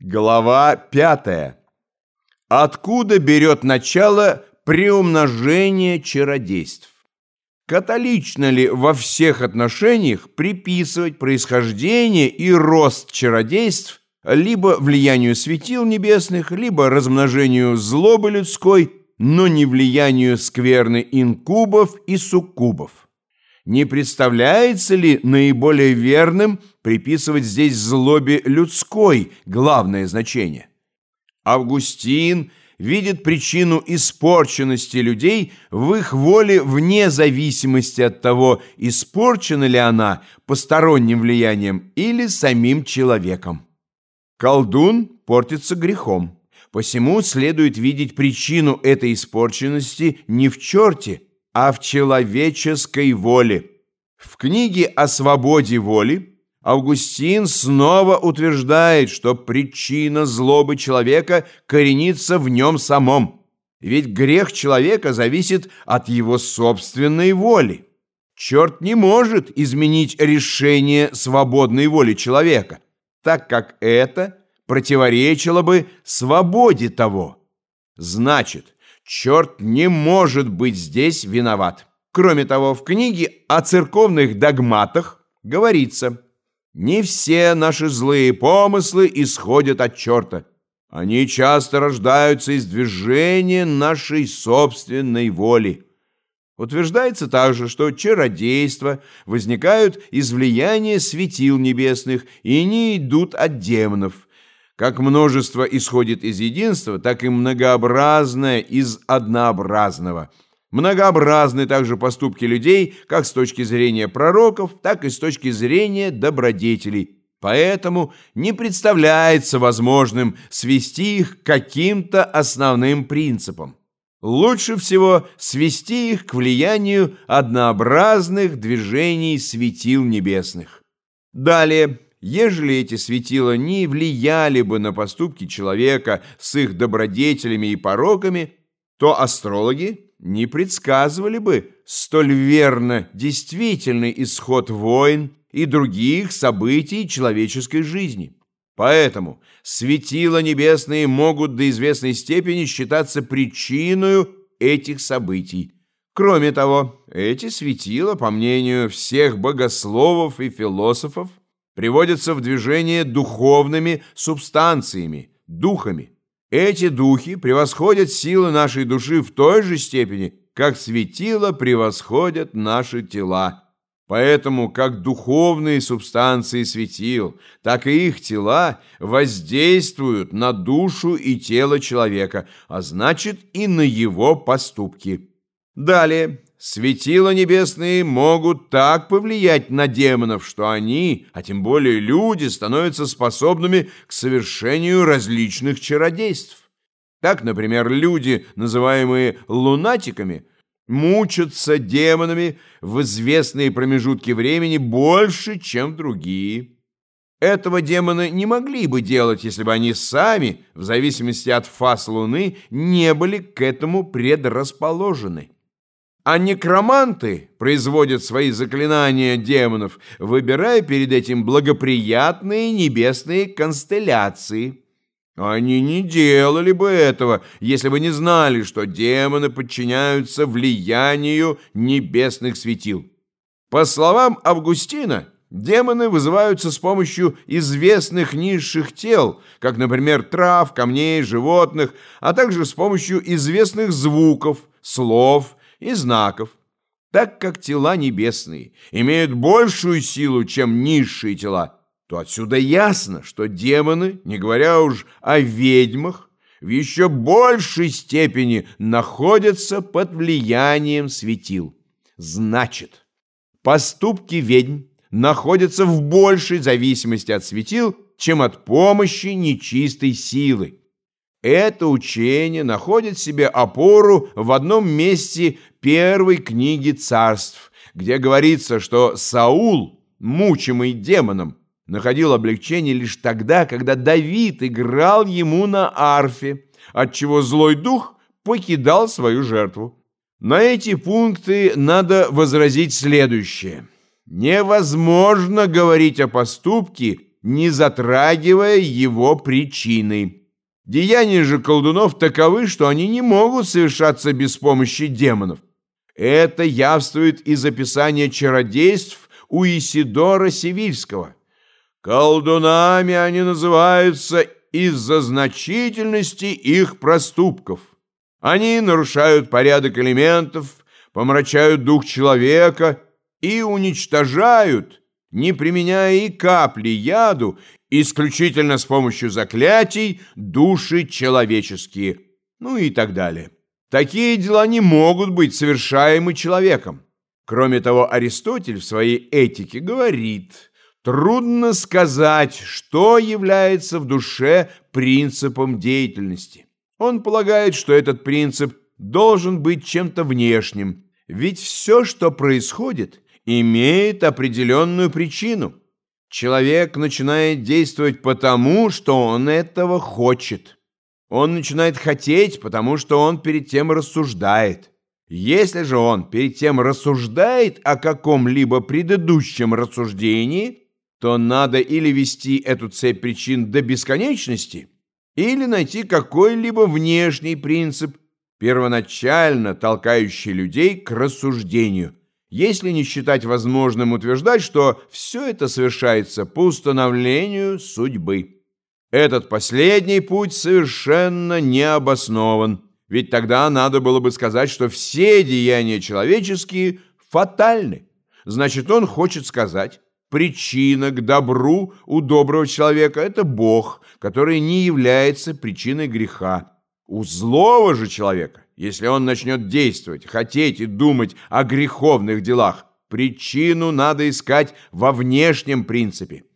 Глава пятая. Откуда берет начало приумножение чародейств? Католично ли во всех отношениях приписывать происхождение и рост чародейств либо влиянию светил небесных, либо размножению злобы людской, но не влиянию скверны инкубов и суккубов? Не представляется ли наиболее верным приписывать здесь злобе людской главное значение? Августин видит причину испорченности людей в их воле вне зависимости от того, испорчена ли она посторонним влиянием или самим человеком. Колдун портится грехом, посему следует видеть причину этой испорченности не в черте, а в человеческой воле. В книге о свободе воли Августин снова утверждает, что причина злобы человека коренится в нем самом. Ведь грех человека зависит от его собственной воли. Черт не может изменить решение свободной воли человека, так как это противоречило бы свободе того. Значит, черт не может быть здесь виноват. Кроме того, в книге о церковных догматах говорится, «Не все наши злые помыслы исходят от черта. Они часто рождаются из движения нашей собственной воли». Утверждается также, что чародейства возникают из влияния светил небесных и не идут от демонов, как множество исходит из единства, так и многообразное из однообразного. Многообразны также поступки людей, как с точки зрения пророков, так и с точки зрения добродетелей. Поэтому не представляется возможным свести их к каким-то основным принципам. Лучше всего свести их к влиянию однообразных движений светил небесных. Далее, ежели эти светила не влияли бы на поступки человека с их добродетелями и пороками, то астрологи не предсказывали бы столь верно действительный исход войн и других событий человеческой жизни. Поэтому светила небесные могут до известной степени считаться причиной этих событий. Кроме того, эти светила, по мнению всех богословов и философов, приводятся в движение духовными субстанциями, духами. Эти духи превосходят силы нашей души в той же степени, как светила превосходят наши тела. Поэтому как духовные субстанции светил, так и их тела воздействуют на душу и тело человека, а значит и на его поступки. Далее, Светила небесные могут так повлиять на демонов, что они, а тем более люди, становятся способными к совершению различных чародейств. Так, например, люди, называемые лунатиками, мучатся демонами в известные промежутки времени больше, чем другие. Этого демоны не могли бы делать, если бы они сами, в зависимости от фаз Луны, не были к этому предрасположены. А некроманты производят свои заклинания демонов, выбирая перед этим благоприятные небесные констелляции. Они не делали бы этого, если бы не знали, что демоны подчиняются влиянию небесных светил. По словам Августина, демоны вызываются с помощью известных низших тел, как, например, трав, камней, животных, а также с помощью известных звуков, слов и знаков. Так как тела небесные имеют большую силу, чем низшие тела, то отсюда ясно, что демоны, не говоря уж о ведьмах, в еще большей степени находятся под влиянием светил. Значит, поступки ведьм находятся в большей зависимости от светил, чем от помощи нечистой силы. Это учение находит себе опору в одном месте первой книги царств, где говорится, что Саул, мучимый демоном, находил облегчение лишь тогда, когда Давид играл ему на арфе, отчего злой дух покидал свою жертву. На эти пункты надо возразить следующее. Невозможно говорить о поступке, не затрагивая его причины. Деяния же колдунов таковы, что они не могут совершаться без помощи демонов. Это явствует из описания чародейств у Исидора Севильского. Колдунами они называются из-за значительности их проступков. Они нарушают порядок элементов, помрачают дух человека и уничтожают, не применяя и капли яду, исключительно с помощью заклятий, души человеческие, ну и так далее. Такие дела не могут быть совершаемы человеком. Кроме того, Аристотель в своей этике говорит, трудно сказать, что является в душе принципом деятельности. Он полагает, что этот принцип должен быть чем-то внешним, ведь все, что происходит, имеет определенную причину. Человек начинает действовать потому, что он этого хочет. Он начинает хотеть, потому что он перед тем рассуждает. Если же он перед тем рассуждает о каком-либо предыдущем рассуждении, то надо или вести эту цепь причин до бесконечности, или найти какой-либо внешний принцип, первоначально толкающий людей к рассуждению, если не считать возможным утверждать, что все это совершается по установлению судьбы. Этот последний путь совершенно не обоснован, ведь тогда надо было бы сказать, что все деяния человеческие фатальны. Значит, он хочет сказать, причина к добру у доброго человека – это Бог, который не является причиной греха. У злого же человека, если он начнет действовать, хотеть и думать о греховных делах, причину надо искать во внешнем принципе –